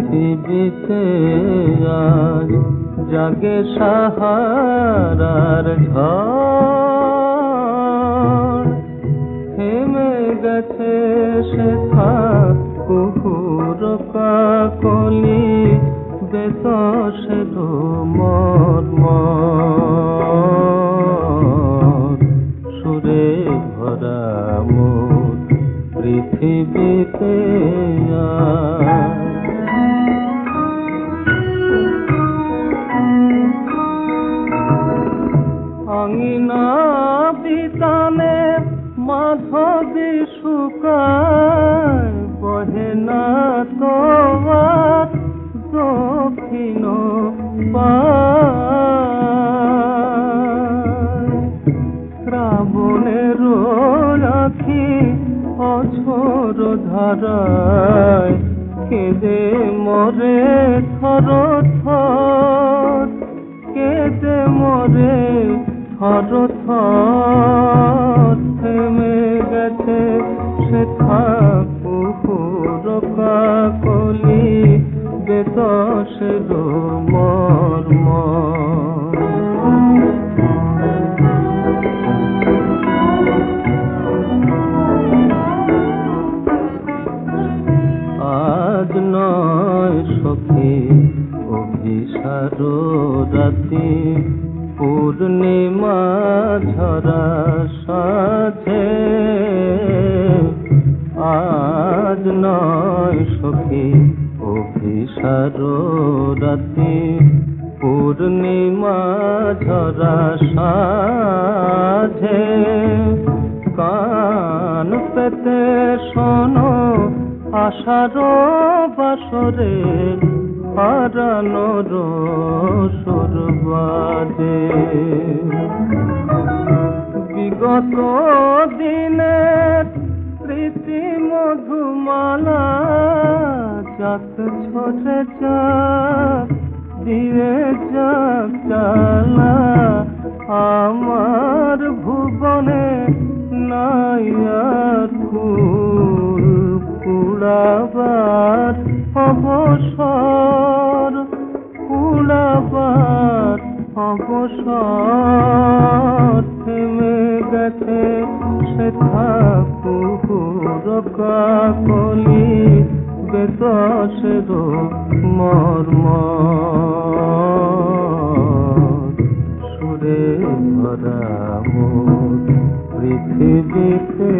পৃথিবীতে আজ জাগে সাহারার ঝড়। থেমে গেছে শেখা কুকুর কাকলি বেতস মর সুরে ভরা মোর পৃথিবীতে আ অঙ্গিনা বিতানে মাধবী শুকায় বহে না তো আর দক্ষিণ। শ্রাবণের রাখি অঝোর ধারায়, কেঁদে মরে থর থর কেঁদে মরে থর থেমে গেছে সে ঠাকুর কাকলি বেতসের মর্ম আজ নয় সখী অভিসার রাতি। পূর্ণিমা ঝরা সাথে। আজ নয় সখী অভিসার রাতি। পূর্ণিমা ঝরা সাঝে কান পেতে শোনো আশার বাসরে। হারানোর সুর বাজে বিগত দিনের প্রীতি মধুমালা যাক ছোটে দিয়ে যাক চালা। আমার ভুবনে অবসর কুড়াবার অবসর। থেমে গেছে সে ঠাকুর কাকলি বেতসের মর্ম। সুরে মোর পৃথিবীতে